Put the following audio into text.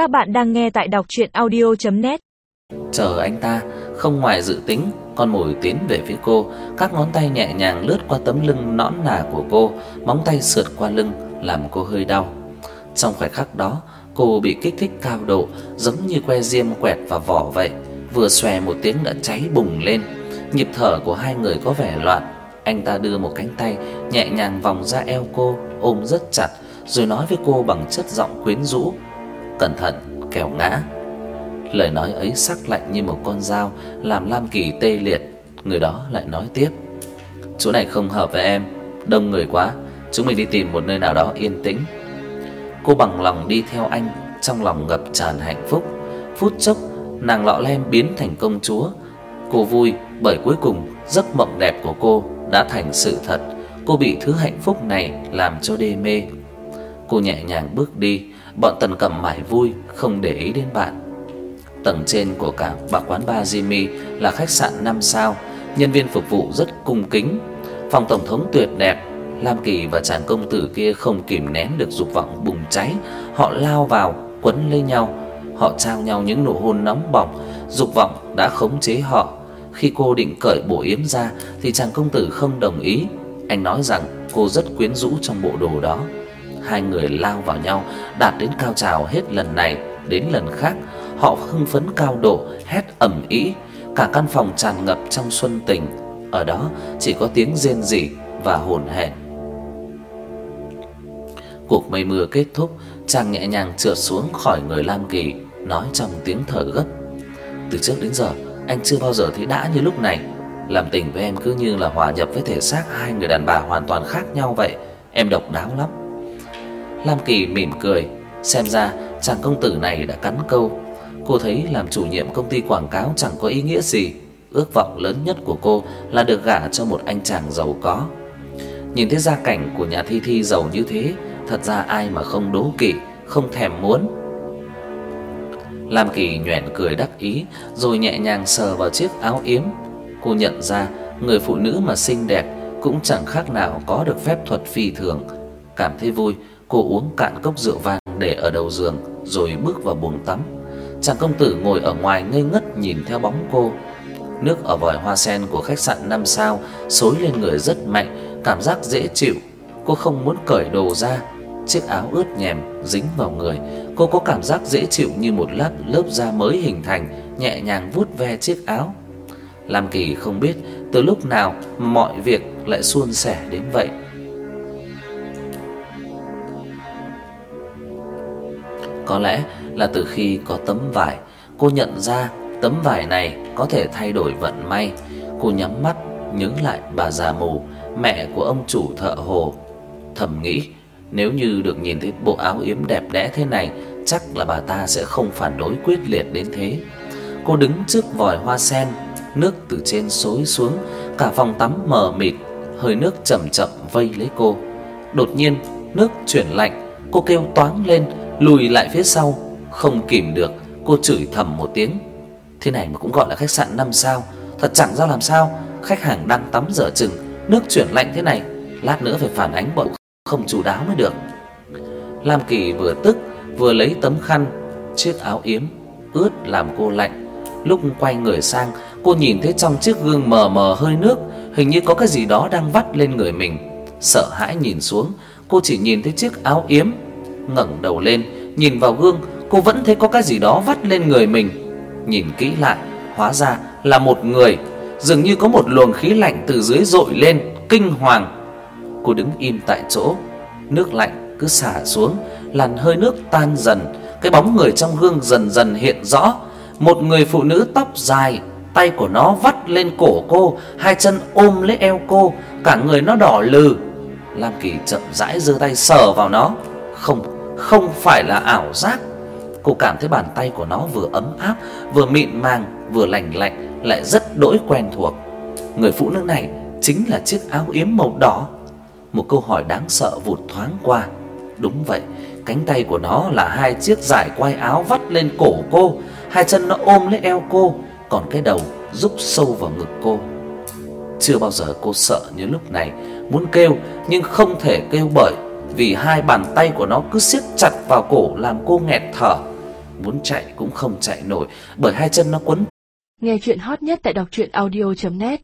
Các bạn đang nghe tại đọc audio net Chờ anh ta, không ngoài dự tính, con mồi tiến về phía cô, các ngón tay nhẹ nhàng lướt qua tấm lưng nõn nà của cô, móng tay sượt qua lưng làm cô hơi đau. Trong khoảnh khắc đó, cô bị kích thích cao độ, giống như que diêm quẹt vào vỏ vậy, vừa xòe một tiếng đã cháy bùng lên. Nhịp thở của hai người có vẻ loạn. Anh ta đưa một cánh tay nhẹ nhàng vòng ra eo cô, ôm rất chặt rồi nói với cô bằng chất giọng quyến rũ, "Cẩn thận, kẻo ngã." Lời nói ấy sắc lạnh như một con dao, làm Lam Kỳ tê liệt. Người đó lại nói tiếp: "Chỗ này không hợp với em, đông người quá, chúng mình đi tìm một nơi nào đó yên tĩnh." Cô bằng lòng đi theo anh, trong lòng ngập tràn hạnh phúc. Phút chốc, nàng lọ lem biến thành công chúa. Cô vui bởi cuối cùng giấc mộng đẹp của cô đã thành sự thật. Cô bị thứ hạnh phúc này làm cho đê mê. Cô nhẹ nhàng bước đi, bọn Tần Cẩm mải vui không để ý đến bạn. Tầng trên của cả bà quán ba Jimmy là khách sạn 5 sao, nhân viên phục vụ rất cung kính. Phòng tổng thống tuyệt đẹp, Lam Kỳ và chàng công tử kia không kìm nén được dục vọng bùng cháy, họ lao vào quấn lấy nhau, họ trao nhau những nụ hôn nóng bỏng, dục vọng đã khống chế họ. Khi cô định cởi bộ yếm ra thì chàng công tử không đồng ý. Anh nói rằng cô rất quyến rũ trong bộ đồ đó. Hai người lao vào nhau, đạt đến cao trào hết lần này đến lần khác. Họ hưng phấn cao độ, hét ầm ĩ, cả căn phòng tràn ngập trong xuân tình. Ở đó chỉ có tiếng rên rỉ và hồn hển. Cuộc mây mưa kết thúc, chàng nhẹ nhàng trượt xuống khỏi người Lam Kỳ, nói trong tiếng thở gấp. Từ trước đến giờ, anh chưa bao giờ thấy đã như lúc này. Làm tình với em cứ như là hòa nhập với thể xác hai người đàn bà hoàn toàn khác nhau vậy. Em độc đáo lắm. Lam Kỳ mỉm cười, xem ra chàng công tử này đã cắn câu. Cô thấy làm chủ nhiệm công ty quảng cáo chẳng có ý nghĩa gì, ước vọng lớn nhất của cô là được gả cho một anh chàng giàu có. Nhìn thấy gia cảnh của nhà Thi Thi giàu như thế, thật ra ai mà không đố kỵ, không thèm muốn. Lam Kỳ nhoẻn cười đắc ý, rồi nhẹ nhàng sờ vào chiếc áo yếm. Cô nhận ra, người phụ nữ mà xinh đẹp cũng chẳng khác nào có được phép thuật phi thường. Cảm thấy vui, cô uống cạn cốc rượu vang để ở đầu giường rồi bước vào buồng tắm. Chàng công tử ngồi ở ngoài ngây ngất nhìn theo bóng cô. Nước ở vòi hoa sen của khách sạn 5 sao xối lên người rất mạnh, cảm giác dễ chịu. Cô không muốn cởi đồ ra, chiếc áo ướt nhèm dính vào người, cô có cảm giác dễ chịu như một lớp lớp da mới hình thành, nhẹ nhàng vuốt ve chiếc áo. Lam Kỳ không biết từ lúc nào mọi việc lại suôn sẻ đến vậy. Có lẽ là từ khi có tấm vải, cô nhận ra tấm vải này có thể thay đổi vận may. Cô nhắm mắt nhớ lại bà già mù, mẹ của ông chủ thợ hồ, thầm nghĩ nếu như được nhìn thấy bộ áo yếm đẹp đẽ thế này, chắc là bà ta sẽ không phản đối quyết liệt đến thế. Cô đứng trước vòi hoa sen, nước từ trên xối xuống, cả phòng tắm mờ mịt, hơi nước chậm chậm vây lấy cô. Đột nhiên, nước chuyển lạnh, cô kêu toáng lên, lùi lại phía sau, không kìm được, cô chửi thầm một tiếng. Thế này mà cũng gọi là khách sạn 5 sao, thật chẳng ra làm sao, khách hàng đang tắm dở chừng, nước chuyển lạnh thế này, lát nữa phải phản ánh bọn không chủ đáo mới được. Lam Kỳ vừa tức vừa lấy tấm khăn, chiếc áo yếm ướt làm cô lạnh. Lúc quay người sang, cô nhìn thấy trong chiếc gương mờ mờ hơi nước, hình như có cái gì đó đang vắt lên người mình. Sợ hãi nhìn xuống, cô chỉ nhìn thấy chiếc áo yếm. Ngẩng đầu lên, nhìn vào gương, cô vẫn thấy có cái gì đó vắt lên người mình. Nhìn kỹ lại, hóa ra là một người, dường như có một luồng khí lạnh từ dưới dội lên, kinh hoàng Cô đứng im tại chỗ, nước lạnh cứ xả xuống, làn hơi nước tan dần, cái bóng người trong gương dần dần hiện rõ, một người phụ nữ tóc dài, tay của nó vắt lên cổ cô, hai chân ôm lấy eo cô, cả người nó đỏ lừ. Lam Kỳ chậm rãi giơ tay sờ vào nó. Không, không phải là ảo giác. Cô cảm thấy bàn tay của nó vừa ấm áp, vừa mịn màng, vừa lành lạnh, lại rất đỗi quen thuộc. Người phụ nữ này chính là chiếc áo yếm màu đỏ một câu hỏi đáng sợ vụt thoáng qua. Đúng vậy, cánh tay của nó là hai chiếc dải quai áo vắt lên cổ cô, hai chân nó ôm lấy eo cô, còn cái đầu rúc sâu vào ngực cô. Chưa bao giờ cô sợ như lúc này, muốn kêu nhưng không thể kêu bởi vì hai bàn tay của nó cứ siết chặt vào cổ làm cô nghẹt thở. muốn chạy cũng không chạy nổi, bởi hai chân nó quấn. Nghe truyện hot nhất tại đọc audio net